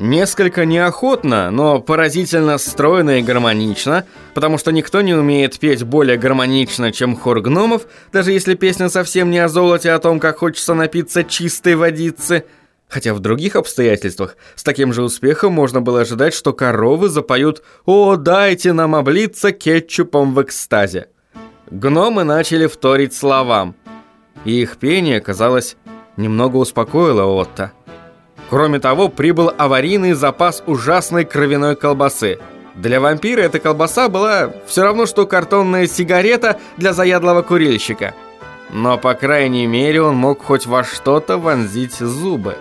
Несколько неохотно, но поразительно стройно и гармонично, потому что никто не умеет петь более гармонично, чем хор гномов, даже если песня совсем не о золоте, а о том, как хочется напиться чистой водицы. Хотя в других обстоятельствах с таким же успехом можно было ожидать, что коровы запоют «О, дайте нам облиться кетчупом в экстазе». Гномы начали вторить словам, и их пение, казалось, немного успокоило Отто. Кроме того, прибыл аварийный запас ужасной кровяной колбасы. Для вампира эта колбаса была все равно, что картонная сигарета для заядлого курильщика. Но, по крайней мере, он мог хоть во что-то вонзить зубы.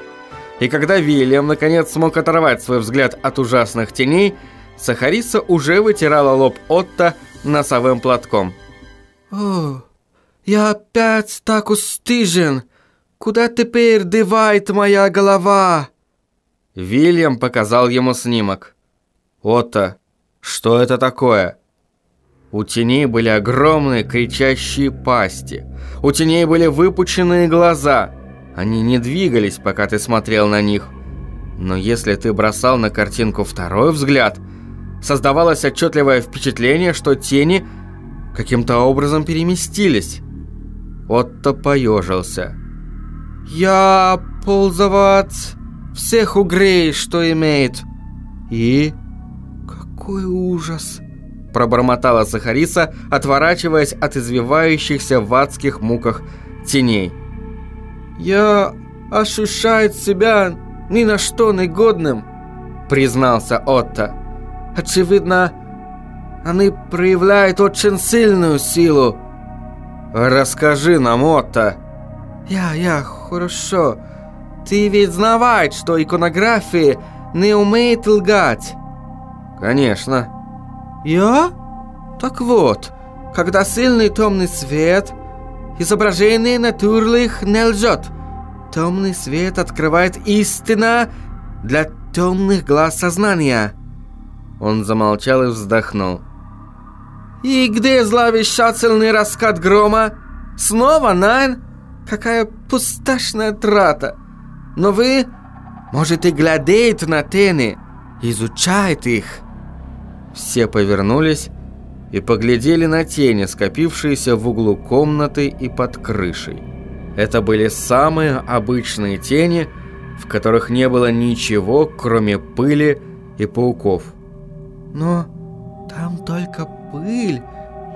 И когда Вильям наконец смог оторвать свой взгляд от ужасных теней, Сахариса уже вытирала лоб Отто носовым платком. «О, я опять так устыжен!» Куда теперь девает моя голова?» Вильям показал ему снимок. «Отто, что это такое?» У теней были огромные кричащие пасти. У теней были выпученные глаза. Они не двигались, пока ты смотрел на них. Но если ты бросал на картинку второй взгляд, создавалось отчетливое впечатление, что тени каким-то образом переместились. Отто поежился. Я ползовать всех угрей, что имеет. И? Какой ужас! Пробормотала Сахариса, отворачиваясь от извивающихся в адских муках теней. Я ощущаю себя ни на что негодным, признался Отто. Очевидно, они проявляют очень сильную силу. Расскажи нам, Отто. Я, я, хорошо. Ты ведь знаешь, что иконография не умеет лгать. Конечно. Я? Так вот, когда сильный темный свет, изображение натурных не лжет. Темный свет открывает истина для темных глаз сознания. Он замолчал и вздохнул. И где зловещательный раскат грома? Снова, Найн? Какая пусташная трата. Но вы можете глядеть на тени, изучать их. Все повернулись и поглядели на тени, скопившиеся в углу комнаты и под крышей. Это были самые обычные тени, в которых не было ничего, кроме пыли и пауков. «Но там только пыль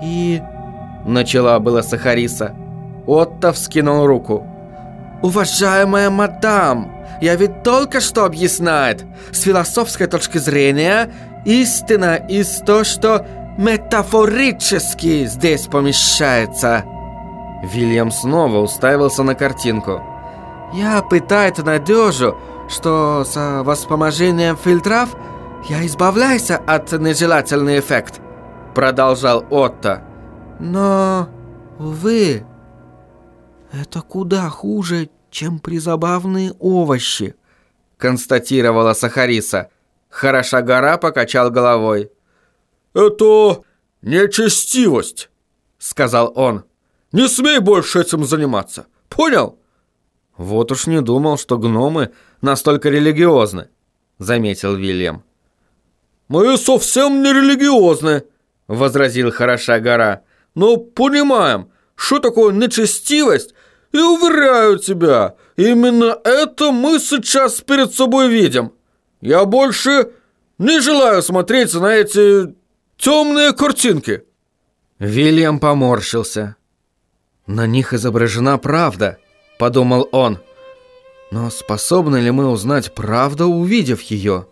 и...» Начала была Сахариса. Отто вскинул руку. «Уважаемая мадам, я ведь только что объясняет. С философской точки зрения, истина из то, что метафорически здесь помещается». Вильям снова уставился на картинку. «Я пытаюсь надежу, что с воспоможением фильтров я избавляюсь от нежелательный эффект», продолжал Отто. «Но, увы, «Это куда хуже, чем призабавные овощи», констатировала Сахариса. Хороша гора покачал головой. «Это нечестивость», сказал он. «Не смей больше этим заниматься. Понял?» «Вот уж не думал, что гномы настолько религиозны», заметил Вильям. «Мы совсем не религиозны», возразил Хороша гора. «Но понимаем, что такое нечестивость и уверяю тебя, именно это мы сейчас перед собой видим. Я больше не желаю смотреть на эти темные картинки». Вильям поморщился. «На них изображена правда», — подумал он. «Но способны ли мы узнать правду, увидев ее?»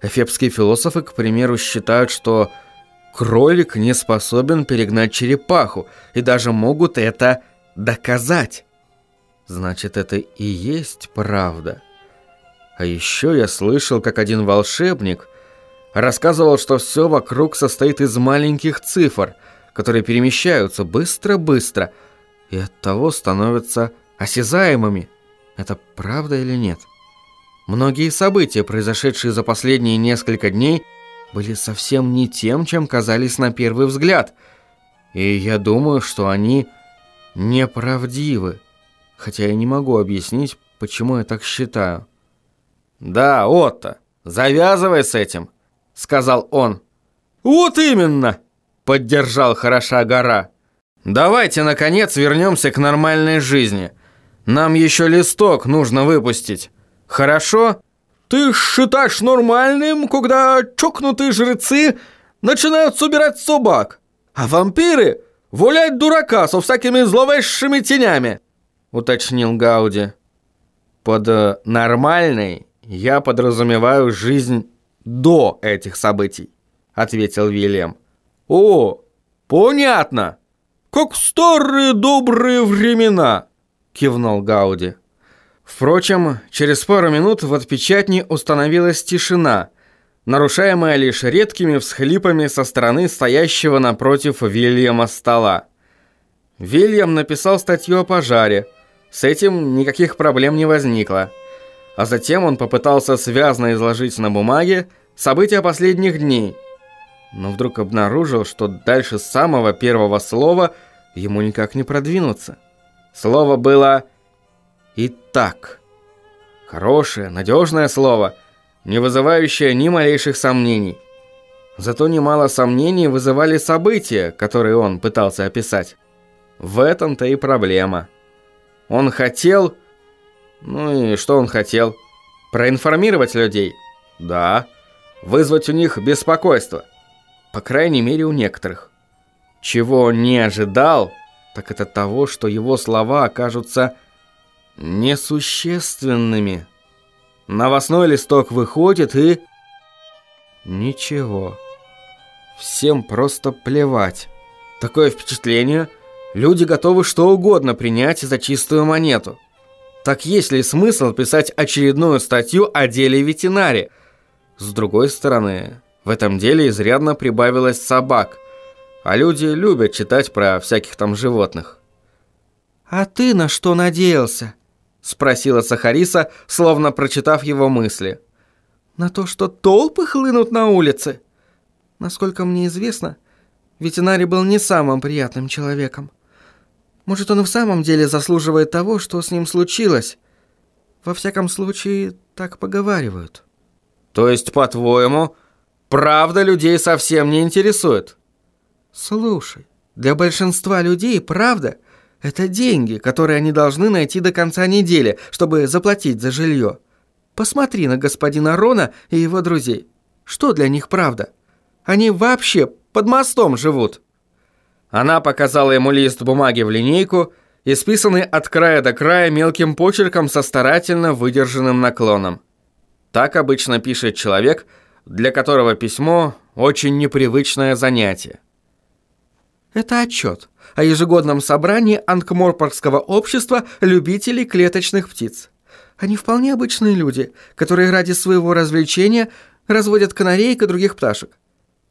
Эфепские философы, к примеру, считают, что кролик не способен перегнать черепаху, и даже могут это доказать. Значит, это и есть правда. А еще я слышал, как один волшебник рассказывал, что все вокруг состоит из маленьких цифр, которые перемещаются быстро-быстро и оттого становятся осязаемыми. Это правда или нет? Многие события, произошедшие за последние несколько дней, были совсем не тем, чем казались на первый взгляд. И я думаю, что они неправдивы хотя я не могу объяснить, почему я так считаю. «Да, Отто, Завязывай с этим, сказал он. Вот именно, поддержал хороша гора. Давайте, наконец, вернемся к нормальной жизни. Нам еще листок нужно выпустить. Хорошо? Ты считаешь нормальным, когда чокнутые жрецы начинают собирать собак, а вампиры валять дурака со всякими зловещими тенями?» Уточнил Гауди. Под э, «нормальной» я подразумеваю жизнь до этих событий, ответил Вильям. «О, понятно! Как в старые добрые времена!» кивнул Гауди. Впрочем, через пару минут в отпечатне установилась тишина, нарушаемая лишь редкими всхлипами со стороны стоящего напротив Вильяма стола. Вильям написал статью о пожаре. С этим никаких проблем не возникло. А затем он попытался связно изложить на бумаге события последних дней. Но вдруг обнаружил, что дальше самого первого слова ему никак не продвинуться. Слово было «итак». Хорошее, надежное слово, не вызывающее ни малейших сомнений. Зато немало сомнений вызывали события, которые он пытался описать. В этом-то и проблема. Он хотел... Ну и что он хотел? Проинформировать людей? Да. Вызвать у них беспокойство. По крайней мере, у некоторых. Чего он не ожидал так это того, что его слова окажутся несущественными. Новостной листок выходит и... Ничего. Всем просто плевать. Такое впечатление, люди готовы что угодно принять за чистую монету. Так есть ли смысл писать очередную статью о деле ветеринаре? С другой стороны, в этом деле изрядно прибавилось собак. А люди любят читать про всяких там животных. «А ты на что надеялся?» Спросила Сахариса, словно прочитав его мысли. «На то, что толпы хлынут на улице?» Насколько мне известно, ветеринарий был не самым приятным человеком. Может, он в самом деле заслуживает того, что с ним случилось. Во всяком случае, так поговаривают. То есть, по-твоему, правда людей совсем не интересует? Слушай, для большинства людей правда – это деньги, которые они должны найти до конца недели, чтобы заплатить за жилье. Посмотри на господина Рона и его друзей. Что для них правда? Они вообще под мостом живут. Она показала ему лист бумаги в линейку, исписанный от края до края мелким почерком со старательно выдержанным наклоном. Так обычно пишет человек, для которого письмо – очень непривычное занятие. Это отчет о ежегодном собрании Анкморпоргского общества любителей клеточных птиц. Они вполне обычные люди, которые ради своего развлечения разводят канареек и других пташек.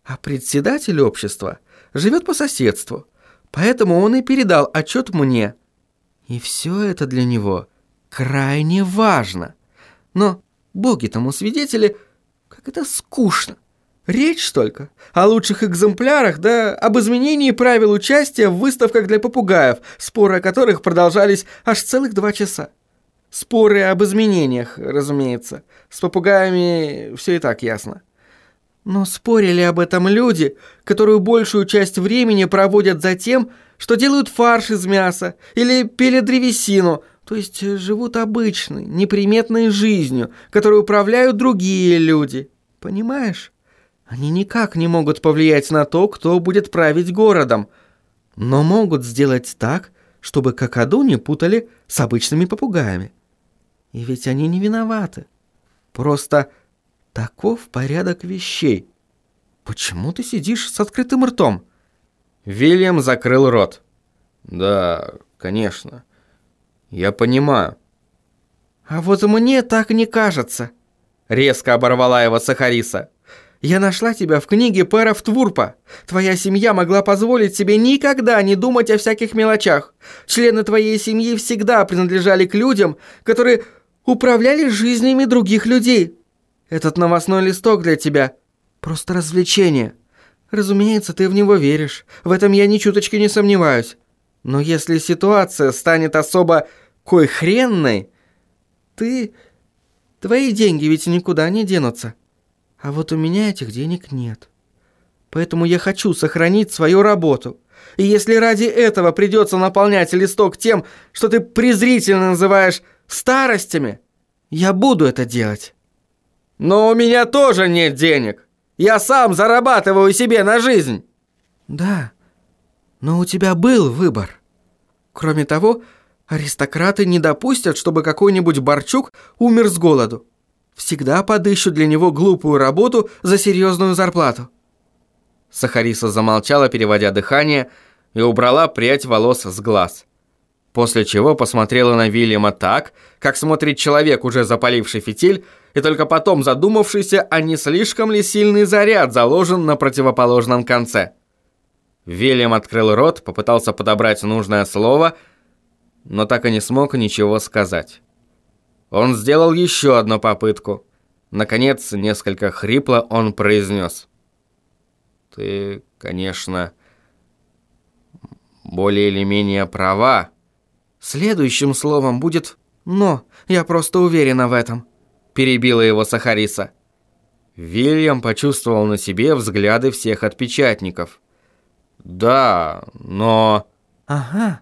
А председатель общества живет по соседству, поэтому он и передал отчет мне. И все это для него крайне важно. Но боги тому свидетели, как это скучно. Речь только о лучших экземплярах, да об изменении правил участия в выставках для попугаев, споры о которых продолжались аж целых два часа. Споры об изменениях, разумеется. С попугаями все и так ясно. Но спорили об этом люди, которые большую часть времени проводят за тем, что делают фарш из мяса или пилят древесину, то есть живут обычной, неприметной жизнью, которой управляют другие люди. Понимаешь? Они никак не могут повлиять на то, кто будет править городом, но могут сделать так, чтобы какаду не путали с обычными попугаями. И ведь они не виноваты. Просто таков порядок вещей. Почему ты сидишь с открытым ртом? Вильям закрыл рот. Да, конечно. Я понимаю. А вот мне так не кажется. Резко оборвала его Сахариса. Я нашла тебя в книге Пэра Твурпа. Твоя семья могла позволить себе никогда не думать о всяких мелочах. Члены твоей семьи всегда принадлежали к людям, которые управляли жизнями других людей. Этот новостной листок для тебя – просто развлечение. Разумеется, ты в него веришь. В этом я ни чуточки не сомневаюсь. Но если ситуация станет особо кой хренной, ты... Твои деньги ведь никуда не денутся. А вот у меня этих денег нет. Поэтому я хочу сохранить свою работу. И если ради этого придется наполнять листок тем, что ты презрительно называешь старостями, я буду это делать. Но у меня тоже нет денег. Я сам зарабатываю себе на жизнь. Да, но у тебя был выбор. Кроме того, аристократы не допустят, чтобы какой-нибудь Борчук умер с голоду. Всегда подыщут для него глупую работу за серьезную зарплату. Сахариса замолчала, переводя дыхание, и убрала прядь волос с глаз. После чего посмотрела на Вильяма так, как смотрит человек, уже запаливший фитиль, и только потом задумавшийся, а не слишком ли сильный заряд заложен на противоположном конце. Вильям открыл рот, попытался подобрать нужное слово, но так и не смог ничего сказать. Он сделал еще одну попытку. Наконец, несколько хрипло он произнес. «Ты, конечно, более или менее права». Следующим словом будет «но», я просто уверена в этом», – перебила его Сахариса. Вильям почувствовал на себе взгляды всех отпечатников. «Да, но...» «Ага».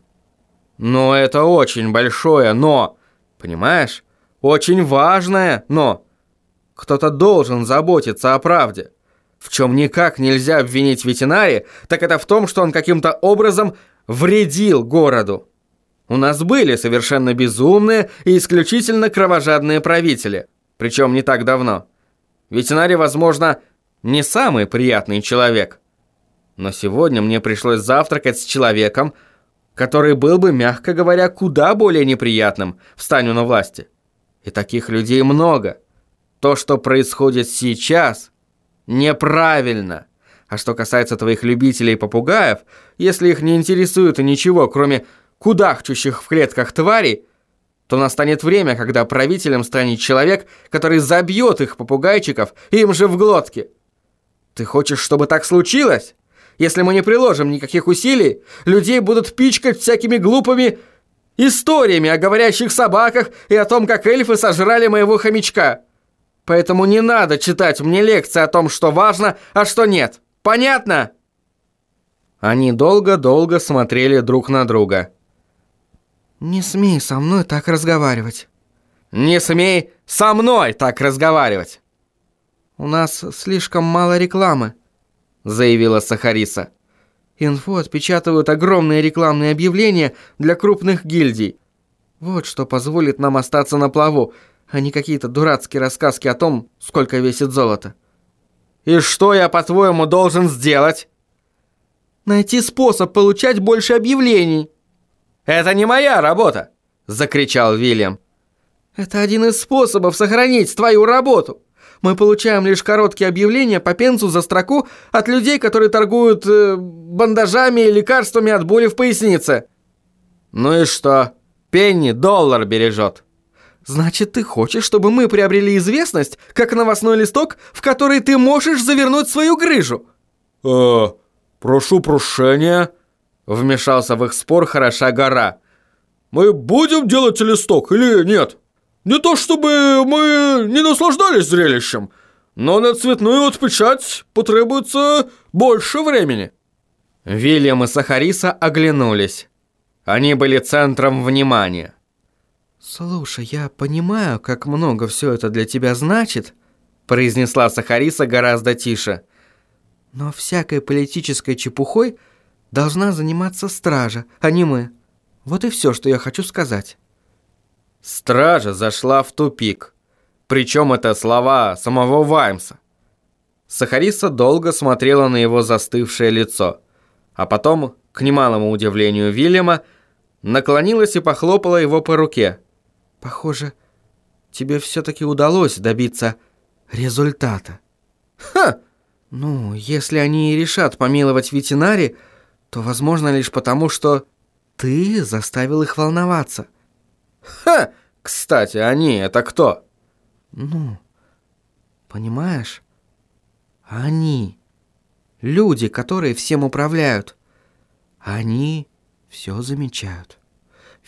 «Но это очень большое «но», понимаешь? Очень важное «но». Кто-то должен заботиться о правде. В чем никак нельзя обвинить ветеринари, так это в том, что он каким-то образом вредил городу. У нас были совершенно безумные и исключительно кровожадные правители, причем не так давно. Ветеринарий, возможно, не самый приятный человек. Но сегодня мне пришлось завтракать с человеком, который был бы, мягко говоря, куда более неприятным, встань на власти. И таких людей много. То, что происходит сейчас, неправильно. А что касается твоих любителей попугаев, если их не интересует ничего, кроме кудахчущих в клетках тварей, то настанет время, когда правителем станет человек, который забьет их попугайчиков им же в глотки. Ты хочешь, чтобы так случилось? Если мы не приложим никаких усилий, людей будут пичкать всякими глупыми историями о говорящих собаках и о том, как эльфы сожрали моего хомячка. Поэтому не надо читать мне лекции о том, что важно, а что нет. Понятно? Они долго-долго смотрели друг на друга. «Не смей со мной так разговаривать». «Не смей со мной так разговаривать!» «У нас слишком мало рекламы», — заявила Сахариса. «Инфо отпечатывают огромные рекламные объявления для крупных гильдий. Вот что позволит нам остаться на плаву, а не какие-то дурацкие рассказки о том, сколько весит золото». «И что я, по-твоему, должен сделать?» «Найти способ получать больше объявлений». «Это не моя работа!» – закричал Вильям. «Это один из способов сохранить твою работу. Мы получаем лишь короткие объявления по пенсу за строку от людей, которые торгуют э, бандажами и лекарствами от боли в пояснице». «Ну и что? Пенни доллар бережет». «Значит, ты хочешь, чтобы мы приобрели известность, как новостной листок, в который ты можешь завернуть свою грыжу?» «Э, прошу прощения», Вмешался в их спор хороша гора. «Мы будем делать листок или нет? Не то чтобы мы не наслаждались зрелищем, но на цветную отпечать потребуется больше времени». Вильям и Сахариса оглянулись. Они были центром внимания. «Слушай, я понимаю, как много все это для тебя значит», произнесла Сахариса гораздо тише. «Но всякой политической чепухой – должна заниматься стража, а не мы. Вот и все, что я хочу сказать». Стража зашла в тупик. Причем это слова самого Ваймса. Сахариса долго смотрела на его застывшее лицо, а потом, к немалому удивлению Вильяма, наклонилась и похлопала его по руке. «Похоже, тебе все-таки удалось добиться результата». «Ха!» «Ну, если они решат помиловать ветеринари, то возможно лишь потому, что ты заставил их волноваться. Ха! Кстати, они это кто? Ну, понимаешь? Они. Люди, которые всем управляют. Они все замечают.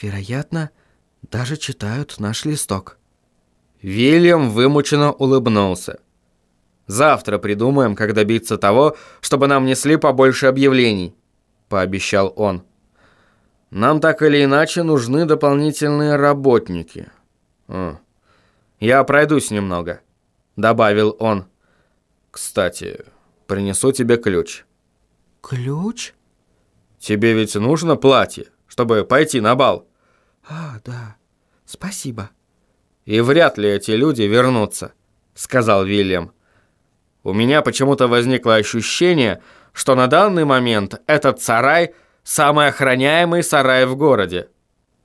Вероятно, даже читают наш листок. Вильям вымученно улыбнулся. Завтра придумаем, как добиться того, чтобы нам несли побольше объявлений», — пообещал он. «Нам так или иначе нужны дополнительные работники». «Я пройдусь немного», — добавил он. «Кстати, принесу тебе ключ». «Ключ?» «Тебе ведь нужно платье, чтобы пойти на бал?» «А, да, спасибо». «И вряд ли эти люди вернутся», — сказал Вильям. У меня почему-то возникло ощущение, что на данный момент этот сарай – самый охраняемый сарай в городе.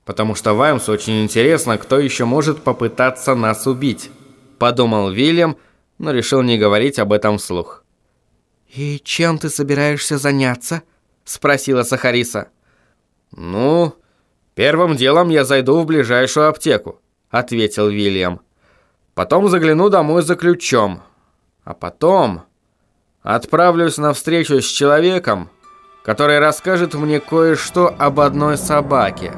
Потому что Ваймсу очень интересно, кто еще может попытаться нас убить. Подумал Вильям, но решил не говорить об этом вслух. «И чем ты собираешься заняться?» – спросила Сахариса. «Ну, первым делом я зайду в ближайшую аптеку», – ответил Вильям. «Потом загляну домой за ключом, а потом отправлюсь на встречу с человеком, который расскажет мне кое-что об одной собаке».